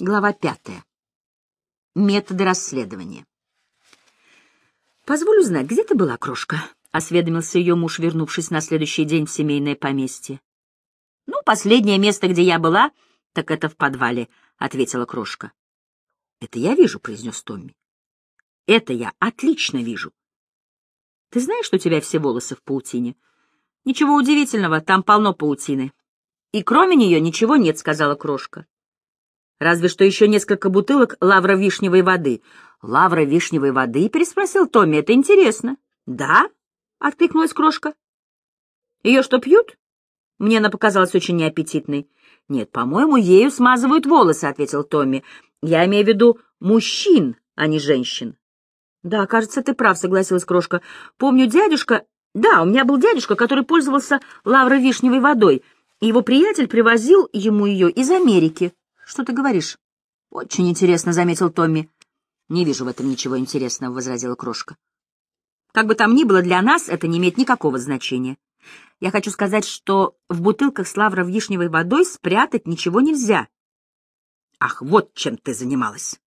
Глава пятая. Методы расследования. «Позволю знать, где ты была, крошка?» — осведомился ее муж, вернувшись на следующий день в семейное поместье. «Ну, последнее место, где я была, так это в подвале», — ответила крошка. «Это я вижу», — произнес Томми. «Это я отлично вижу. Ты знаешь, что у тебя все волосы в паутине?» «Ничего удивительного, там полно паутины. И кроме нее ничего нет», — сказала крошка. Разве что еще несколько бутылок лавра-вишневой воды. «Лавра-вишневой воды?» — переспросил Томми. «Это интересно». «Да?» — откликнулась крошка. «Ее что, пьют?» Мне она показалась очень неаппетитной. «Нет, по-моему, ею смазывают волосы», — ответил Томми. «Я имею в виду мужчин, а не женщин». «Да, кажется, ты прав», — согласилась крошка. «Помню, дядюшка... Да, у меня был дядюшка, который пользовался лавро-вишневой водой, его приятель привозил ему ее из Америки». Что ты говоришь? Очень интересно, заметил Томми. Не вижу в этом ничего интересного, возразила крошка. Как бы там ни было, для нас это не имеет никакого значения. Я хочу сказать, что в бутылках с лавро-вишневой водой спрятать ничего нельзя. Ах, вот чем ты занималась.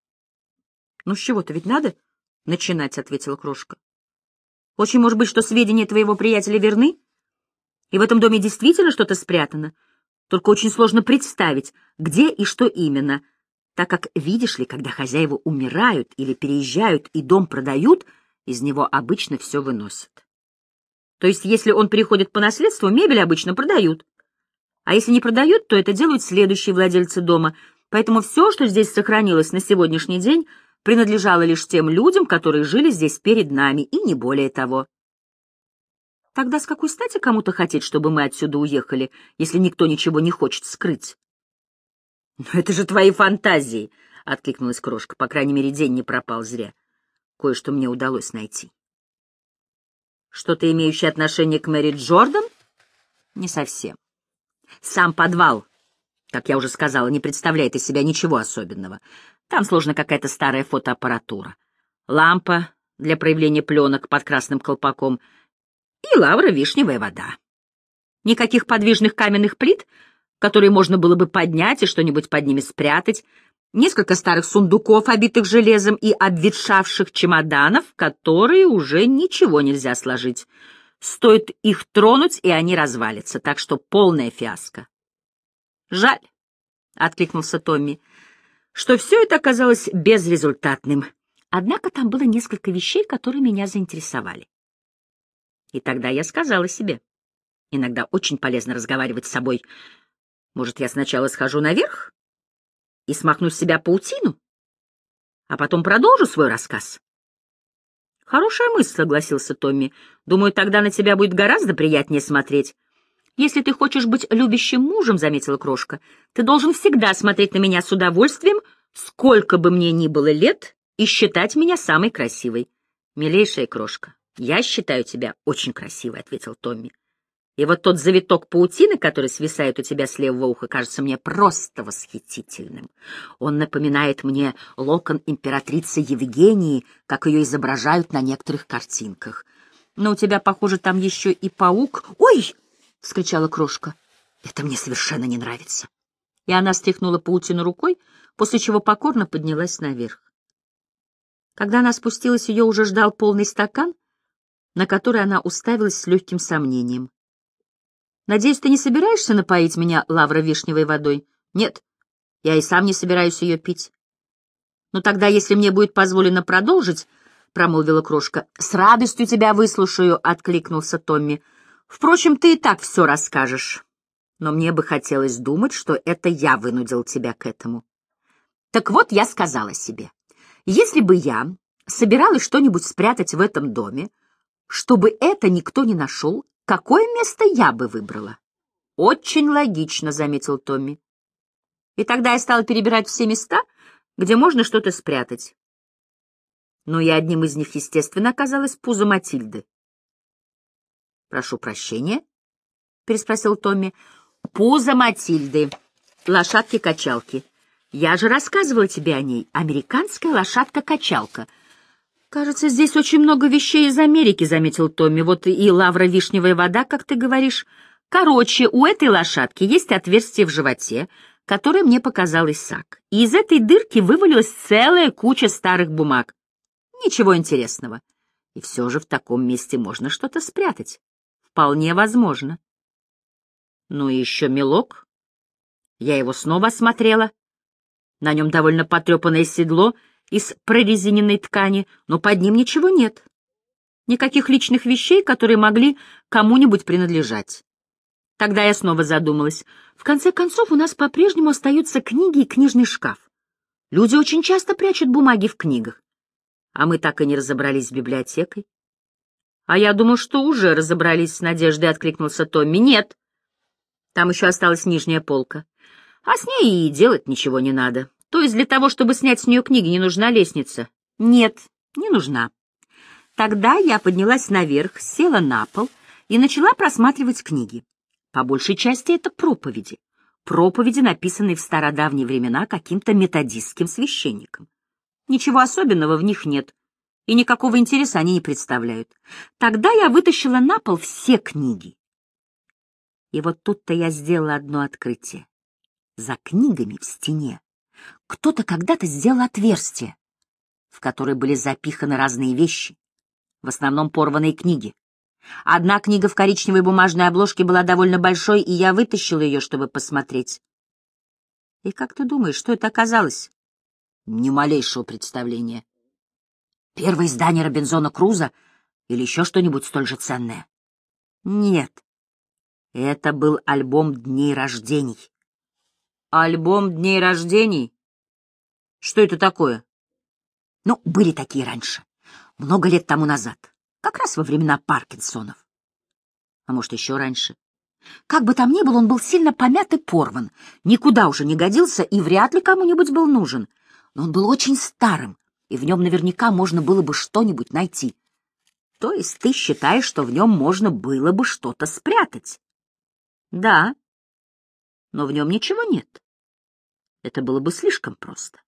Ну, с чего-то ведь надо начинать, — ответила крошка. Очень может быть, что сведения твоего приятеля верны, и в этом доме действительно что-то спрятано, — только очень сложно представить, где и что именно, так как, видишь ли, когда хозяева умирают или переезжают и дом продают, из него обычно все выносят. То есть, если он переходит по наследству, мебель обычно продают. А если не продают, то это делают следующие владельцы дома. Поэтому все, что здесь сохранилось на сегодняшний день, принадлежало лишь тем людям, которые жили здесь перед нами, и не более того. Тогда с какой стати кому-то хотеть, чтобы мы отсюда уехали, если никто ничего не хочет скрыть? — Но это же твои фантазии, — откликнулась крошка. По крайней мере, день не пропал зря. Кое-что мне удалось найти. — Что-то имеющее отношение к Мэри Джордан? — Не совсем. Сам подвал, как я уже сказала, не представляет из себя ничего особенного. Там сложена какая-то старая фотоаппаратура. Лампа для проявления пленок под красным колпаком — и лавра-вишневая вода. Никаких подвижных каменных плит, которые можно было бы поднять и что-нибудь под ними спрятать, несколько старых сундуков, обитых железом, и обветшавших чемоданов, которые уже ничего нельзя сложить. Стоит их тронуть, и они развалятся, так что полная фиаско. «Жаль», — откликнулся Томми, — «что все это оказалось безрезультатным. Однако там было несколько вещей, которые меня заинтересовали. И тогда я сказала себе, иногда очень полезно разговаривать с собой. Может, я сначала схожу наверх и смахну с себя паутину, а потом продолжу свой рассказ? Хорошая мысль, согласился Томми. Думаю, тогда на тебя будет гораздо приятнее смотреть. Если ты хочешь быть любящим мужем, заметила крошка, ты должен всегда смотреть на меня с удовольствием, сколько бы мне ни было лет, и считать меня самой красивой. Милейшая крошка, «Я считаю тебя очень красивой», — ответил Томми. «И вот тот завиток паутины, который свисает у тебя с левого уха, кажется мне просто восхитительным. Он напоминает мне локон императрицы Евгении, как ее изображают на некоторых картинках. Но у тебя, похоже, там еще и паук. Ой!» — вскричала крошка. «Это мне совершенно не нравится». И она стряхнула паутину рукой, после чего покорно поднялась наверх. Когда она спустилась, ее уже ждал полный стакан, на который она уставилась с легким сомнением. «Надеюсь, ты не собираешься напоить меня лавро-вишневой водой?» «Нет, я и сам не собираюсь ее пить». «Ну тогда, если мне будет позволено продолжить», — промолвила крошка. «С радостью тебя выслушаю», — откликнулся Томми. «Впрочем, ты и так все расскажешь. Но мне бы хотелось думать, что это я вынудил тебя к этому». Так вот, я сказала себе, если бы я собиралась что-нибудь спрятать в этом доме, чтобы это никто не нашел, какое место я бы выбрала? Очень логично, заметил Томми. И тогда я стала перебирать все места, где можно что-то спрятать. Но и одним из них, естественно, оказалась пузо Матильды. «Прошу прощения?» — переспросил Томми. «Пузо Матильды. Лошадки-качалки. Я же рассказывала тебе о ней. Американская лошадка-качалка — «Кажется, здесь очень много вещей из Америки», — заметил Томми. «Вот и лавра-вишневая вода, как ты говоришь. Короче, у этой лошадки есть отверстие в животе, которой мне показалась сак, и из этой дырки вывалилась целая куча старых бумаг. Ничего интересного. И все же в таком месте можно что-то спрятать. Вполне возможно. Ну и еще мелок. Я его снова осмотрела. На нем довольно потрепанное седло из прорезиненной ткани, но под ним ничего нет. Никаких личных вещей, которые могли кому-нибудь принадлежать. Тогда я снова задумалась. В конце концов, у нас по-прежнему остаются книги и книжный шкаф. Люди очень часто прячут бумаги в книгах. А мы так и не разобрались с библиотекой. А я думал, что уже разобрались с Надеждой, откликнулся Томми. Нет. Там еще осталась нижняя полка. А с ней и делать ничего не надо. То есть для того, чтобы снять с нее книги, не нужна лестница? Нет, не нужна. Тогда я поднялась наверх, села на пол и начала просматривать книги. По большей части это проповеди. Проповеди, написанные в стародавние времена каким-то методистским священником. Ничего особенного в них нет, и никакого интереса они не представляют. Тогда я вытащила на пол все книги. И вот тут-то я сделала одно открытие. За книгами в стене кто-то когда-то сделал отверстие, в которое были запиханы разные вещи, в основном порванные книги. Одна книга в коричневой бумажной обложке была довольно большой, и я вытащила ее, чтобы посмотреть. И как ты думаешь, что это оказалось? Ни малейшего представления. Первое издание Робинзона Круза или еще что-нибудь столь же ценное? Нет. Это был альбом дней рождений. Альбом дней рождений? Что это такое? Ну, были такие раньше, много лет тому назад. Как раз во времена Паркинсонов. А может, еще раньше. Как бы там ни был, он был сильно помят и порван, никуда уже не годился и вряд ли кому-нибудь был нужен. Но он был очень старым, и в нем наверняка можно было бы что-нибудь найти. То есть ты считаешь, что в нем можно было бы что-то спрятать? Да, но в нем ничего нет. Это было бы слишком просто.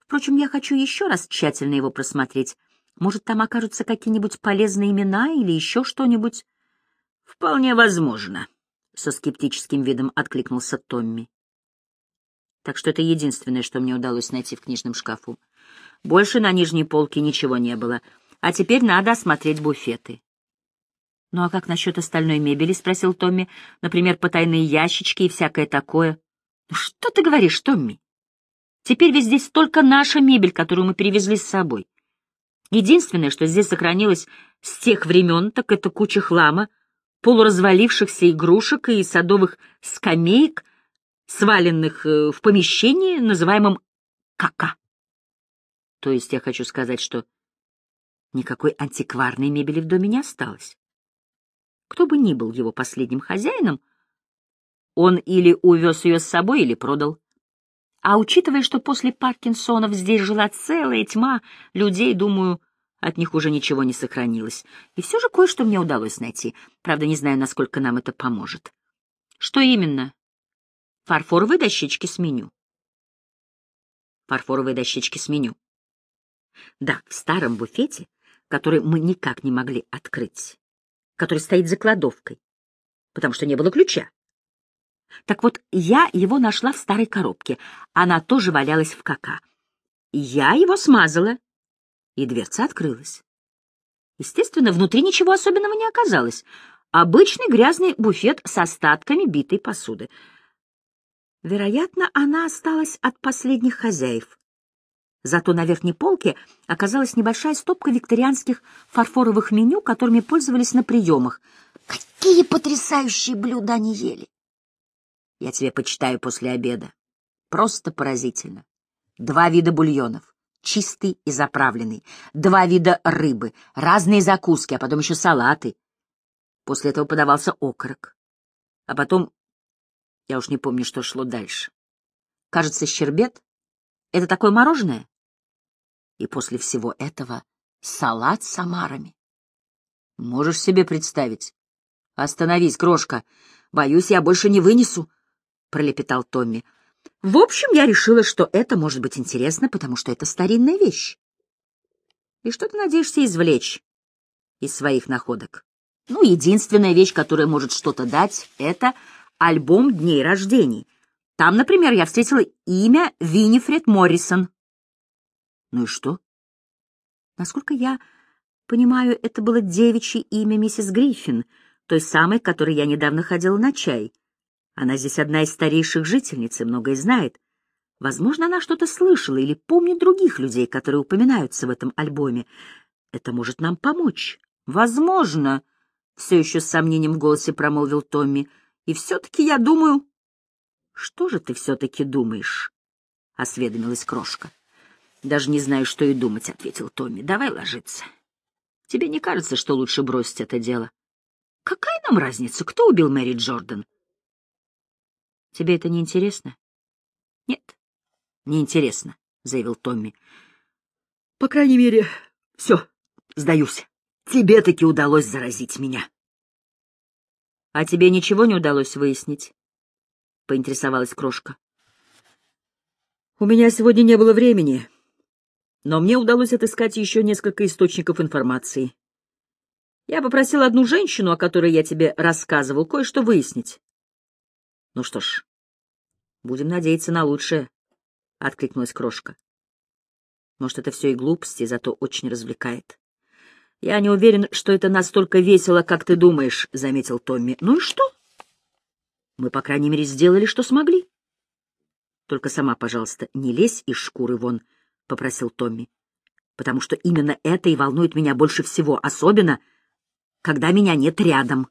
Впрочем, я хочу еще раз тщательно его просмотреть, может, там окажутся какие-нибудь полезные имена или еще что-нибудь? — Вполне возможно, — со скептическим видом откликнулся Томми. Так что это единственное, что мне удалось найти в книжном шкафу. Больше на нижней полке ничего не было. А теперь надо осмотреть буфеты. — Ну а как насчет остальной мебели? — спросил Томми. — Например, потайные ящички и всякое такое. — что ты говоришь, Томми? Теперь ведь здесь только наша мебель, которую мы перевезли с собой. Единственное, что здесь сохранилось с тех времен, так это куча хлама, полуразвалившихся игрушек и садовых скамеек, сваленных э, в помещении, называемом «кака». То есть я хочу сказать, что никакой антикварной мебели в доме не осталось. Кто бы ни был его последним хозяином, он или увез ее с собой, или продал. А учитывая, что после Паркинсонов здесь жила целая тьма людей, думаю, от них уже ничего не сохранилось. И все же кое-что мне удалось найти. Правда, не знаю, насколько нам это поможет. Что именно? Фарфоровые дощечки с меню. Фарфоровые дощечки с меню. Да, в старом буфете, который мы никак не могли открыть, который стоит за кладовкой, потому что не было ключа. Так вот, я его нашла в старой коробке. Она тоже валялась в кака. Я его смазала, и дверца открылась. Естественно, внутри ничего особенного не оказалось. Обычный грязный буфет с остатками битой посуды. Вероятно, она осталась от последних хозяев. Зато на верхней полке оказалась небольшая стопка викторианских фарфоровых меню, которыми пользовались на приемах. Какие потрясающие блюда они ели! Я тебе почитаю после обеда. Просто поразительно. Два вида бульонов. Чистый и заправленный. Два вида рыбы. Разные закуски, а потом еще салаты. После этого подавался окорок. А потом... Я уж не помню, что шло дальше. Кажется, щербет. Это такое мороженое? И после всего этого салат с омарами. Можешь себе представить? Остановись, крошка. Боюсь, я больше не вынесу пролепетал Томми. В общем, я решила, что это может быть интересно, потому что это старинная вещь. И что ты надеешься извлечь из своих находок? Ну, единственная вещь, которая может что-то дать, это альбом дней рождений. Там, например, я встретила имя Винифред Моррисон. Ну и что? Насколько я понимаю, это было девичье имя миссис Гриффин, той самой, которой я недавно ходила на чай. Она здесь одна из старейших жительниц и многое знает. Возможно, она что-то слышала или помнит других людей, которые упоминаются в этом альбоме. Это может нам помочь. Возможно, — все еще с сомнением в голосе промолвил Томми. И все-таки я думаю... Что же ты все-таки думаешь? — осведомилась крошка. Даже не знаю, что и думать, — ответил Томми. Давай ложиться. Тебе не кажется, что лучше бросить это дело? Какая нам разница, кто убил Мэри Джордан? Тебе это не интересно? Нет, не интересно, заявил Томми. По крайней мере, все, сдаюсь. Тебе таки удалось заразить меня. А тебе ничего не удалось выяснить? Поинтересовалась крошка. У меня сегодня не было времени, но мне удалось отыскать еще несколько источников информации. Я попросил одну женщину, о которой я тебе рассказывал, кое-что выяснить. Ну что ж, будем надеяться на лучшее, — откликнулась крошка. Может, это все и глупости, зато очень развлекает. Я не уверен, что это настолько весело, как ты думаешь, — заметил Томми. Ну и что? Мы, по крайней мере, сделали, что смогли. Только сама, пожалуйста, не лезь из шкуры вон, — попросил Томми. Потому что именно это и волнует меня больше всего, особенно, когда меня нет рядом.